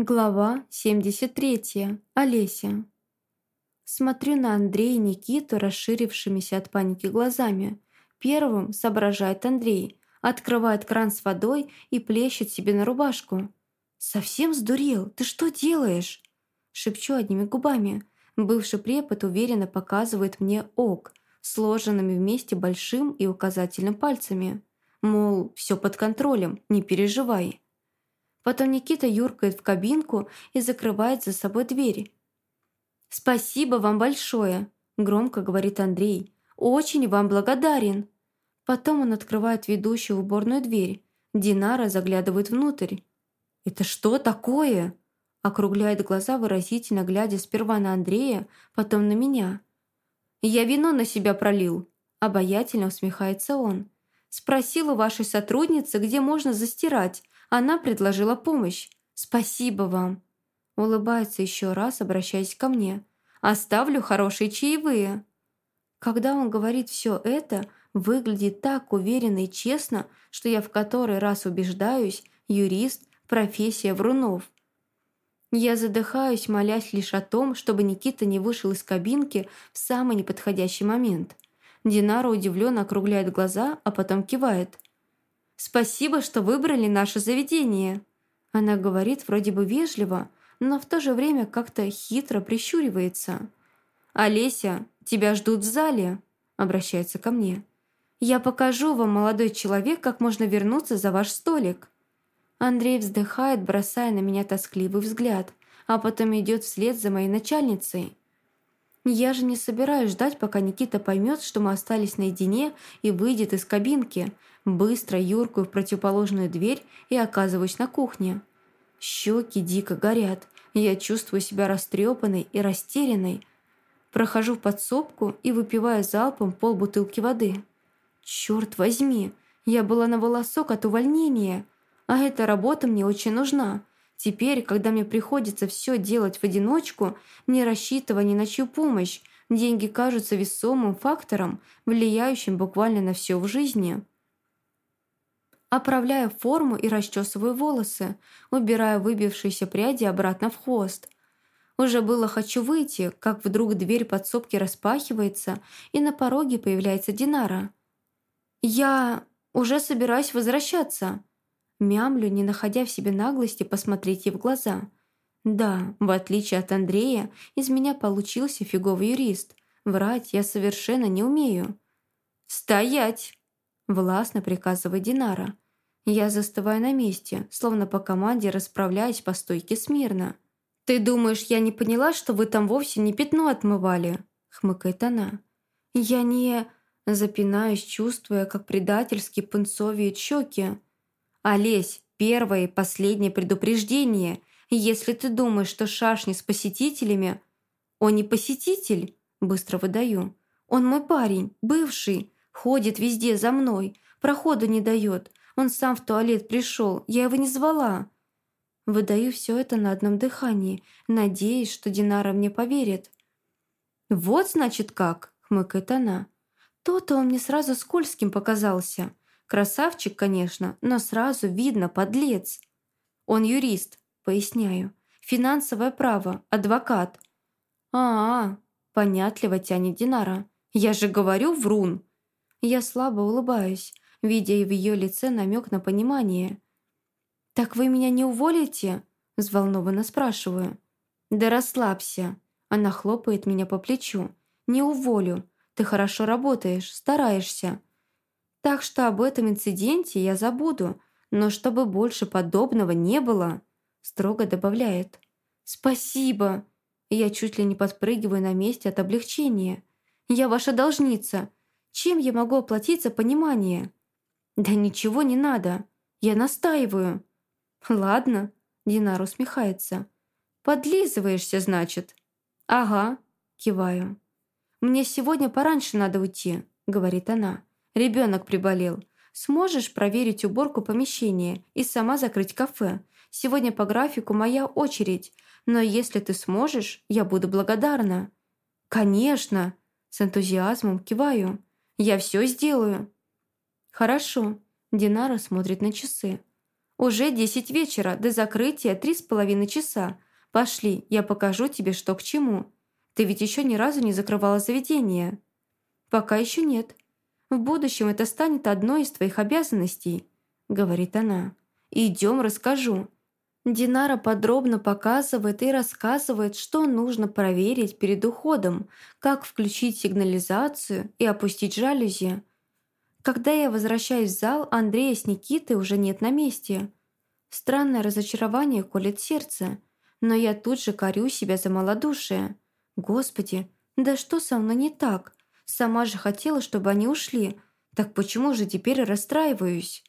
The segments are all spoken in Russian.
Глава 73. Олеся. Смотрю на Андрея и Никиту расширившимися от паники глазами. Первым соображает Андрей, открывает кран с водой и плещет себе на рубашку. «Совсем сдурел? Ты что делаешь?» Шепчу одними губами. Бывший препод уверенно показывает мне ок, сложенными вместе большим и указательным пальцами. Мол, все под контролем, не переживай. Потом Никита юркает в кабинку и закрывает за собой дверь. «Спасибо вам большое», – громко говорит Андрей. «Очень вам благодарен». Потом он открывает ведущую в уборную дверь. Динара заглядывает внутрь. «Это что такое?» Округляет глаза, выразительно глядя сперва на Андрея, потом на меня. «Я вино на себя пролил», – обаятельно усмехается он. «Спросил у вашей сотрудницы, где можно застирать, она предложила помощь. Спасибо вам. Улыбается еще раз, обращаясь ко мне. Оставлю хорошие чаевые. Когда он говорит все это, выглядит так уверенно и честно, что я в который раз убеждаюсь, юрист – профессия врунов. Я задыхаюсь, молясь лишь о том, чтобы Никита не вышел из кабинки в самый неподходящий момент. Динара удивленно округляет глаза, а потом кивает – Спасибо, что выбрали наше заведение». Она говорит вроде бы вежливо, но в то же время как-то хитро прищуривается. «Олеся, тебя ждут в зале», — обращается ко мне. «Я покажу вам, молодой человек, как можно вернуться за ваш столик». Андрей вздыхает, бросая на меня тоскливый взгляд, а потом идет вслед за моей начальницей. Я же не собираюсь ждать, пока Никита поймет, что мы остались наедине и выйдет из кабинки. Быстро юркую в противоположную дверь и оказываюсь на кухне. Щеки дико горят. Я чувствую себя растрепанной и растерянной. Прохожу в подсобку и выпиваю залпом полбутылки воды. Черт возьми, я была на волосок от увольнения, а эта работа мне очень нужна. Теперь, когда мне приходится все делать в одиночку, не рассчитывая ни на чью помощь, деньги кажутся весомым фактором, влияющим буквально на все в жизни. Оправляю форму и расчесываю волосы, убирая выбившиеся пряди обратно в хвост. Уже было хочу выйти, как вдруг дверь подсобки распахивается, и на пороге появляется Динара. «Я уже собираюсь возвращаться», Мямлю, не находя в себе наглости посмотреть ей в глаза. Да, в отличие от Андрея, из меня получился фиговый юрист. Врать я совершенно не умею. «Стоять!» – властно приказывает Динара. Я застываю на месте, словно по команде расправляясь по стойке смирно. «Ты думаешь, я не поняла, что вы там вовсе не пятно отмывали?» – хмыкает она. «Я не...» – запинаюсь, чувствуя, как предательски пунцовеют щеки. «Олесь, первое и последнее предупреждение. Если ты думаешь, что шашни с посетителями...» «Он не посетитель?» Быстро выдаю. «Он мой парень, бывший. Ходит везде за мной. Проходу не дает. Он сам в туалет пришел. Я его не звала». Выдаю все это на одном дыхании, надеясь, что Динара мне поверит. «Вот, значит, как!» — хмыкает она. «То-то он мне сразу скользким показался. Красавчик, конечно, но сразу видно подлец. Он юрист, поясняю. Финансовое право, адвокат. А, -а, -а понятливо тянет Динара. Я же говорю, врун. Я слабо улыбаюсь, видя в ее лице намек на понимание. «Так вы меня не уволите?» – взволнованно спрашиваю. «Да расслабься». Она хлопает меня по плечу. «Не уволю. Ты хорошо работаешь, стараешься. Так что об этом инциденте я забуду, но чтобы больше подобного не было, строго добавляет. «Спасибо!» Я чуть ли не подпрыгиваю на месте от облегчения. «Я ваша должница. Чем я могу оплатить за понимание?» «Да ничего не надо. Я настаиваю». «Ладно», — Динар усмехается. «Подлизываешься, значит?» «Ага», — киваю. «Мне сегодня пораньше надо уйти», — говорит она. Ребенок приболел. Сможешь проверить уборку помещения и сама закрыть кафе? Сегодня по графику моя очередь, но если ты сможешь, я буду благодарна». «Конечно!» – с энтузиазмом киваю. «Я все сделаю». «Хорошо», – Динара смотрит на часы. Уже десять вечера, до закрытия три с половиной часа. Пошли, я покажу тебе, что к чему. Ты ведь еще ни разу не закрывала заведение». «Пока еще нет. В будущем это станет одной из твоих обязанностей», — говорит она. «Идем, расскажу». Динара подробно показывает и рассказывает, что нужно проверить перед уходом, как включить сигнализацию и опустить жалюзи. Когда я возвращаюсь в зал, Андрея с Никитой уже нет на месте. Странное разочарование колет сердце, но я тут же корю себя за малодушие. Господи, да что со мной не так? Сама же хотела, чтобы они ушли. Так почему же теперь расстраиваюсь?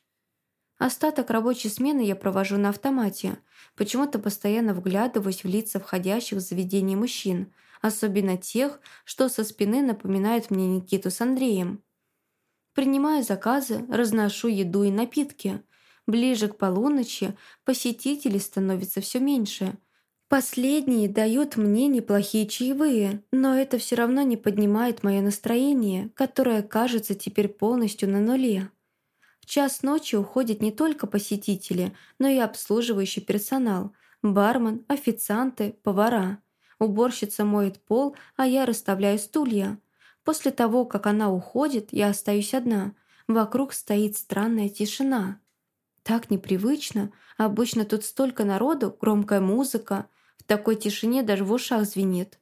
Остаток рабочей смены я провожу на автомате. Почему-то постоянно вглядываюсь в лица входящих в заведение мужчин, особенно тех, что со спины напоминают мне Никиту с Андреем. Принимаю заказы, разношу еду и напитки. Ближе к полуночи посетителей становится все меньше. Последние дают мне неплохие чаевые, но это все равно не поднимает мое настроение, которое кажется теперь полностью на нуле час ночи уходят не только посетители, но и обслуживающий персонал, бармен, официанты, повара. Уборщица моет пол, а я расставляю стулья. После того, как она уходит, я остаюсь одна. Вокруг стоит странная тишина. Так непривычно. Обычно тут столько народу, громкая музыка. В такой тишине даже в ушах звенит.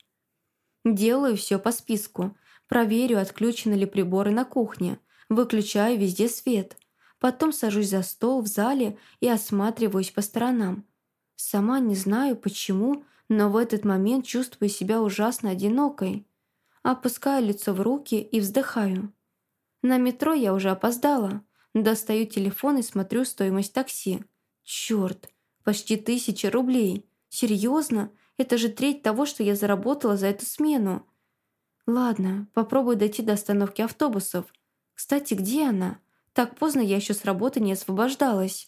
Делаю все по списку. Проверю, отключены ли приборы на кухне. Выключаю везде свет. Потом сажусь за стол в зале и осматриваюсь по сторонам. Сама не знаю почему, но в этот момент чувствую себя ужасно одинокой. Опускаю лицо в руки и вздыхаю. На метро я уже опоздала. Достаю телефон и смотрю стоимость такси. Черт, почти тысяча рублей. Серьезно? Это же треть того, что я заработала за эту смену. Ладно, попробую дойти до остановки автобусов. Кстати, где она? Так поздно я еще с работы не освобождалась.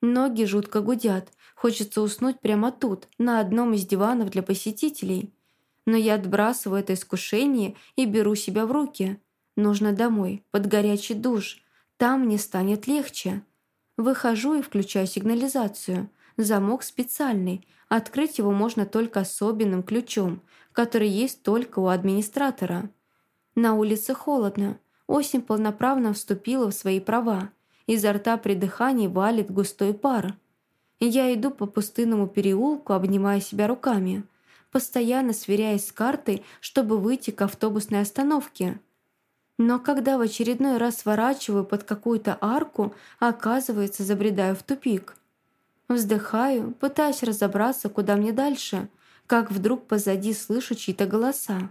Ноги жутко гудят. Хочется уснуть прямо тут, на одном из диванов для посетителей. Но я отбрасываю это искушение и беру себя в руки. Нужно домой, под горячий душ. Там мне станет легче. Выхожу и включаю сигнализацию. Замок специальный. Открыть его можно только особенным ключом, который есть только у администратора. На улице холодно. Осень полноправно вступила в свои права. Изо рта при дыхании валит густой пар. Я иду по пустынному переулку, обнимая себя руками, постоянно сверяясь с картой, чтобы выйти к автобусной остановке. Но когда в очередной раз сворачиваю под какую-то арку, оказывается, забредаю в тупик. Вздыхаю, пытаясь разобраться, куда мне дальше, как вдруг позади слышу чьи-то голоса.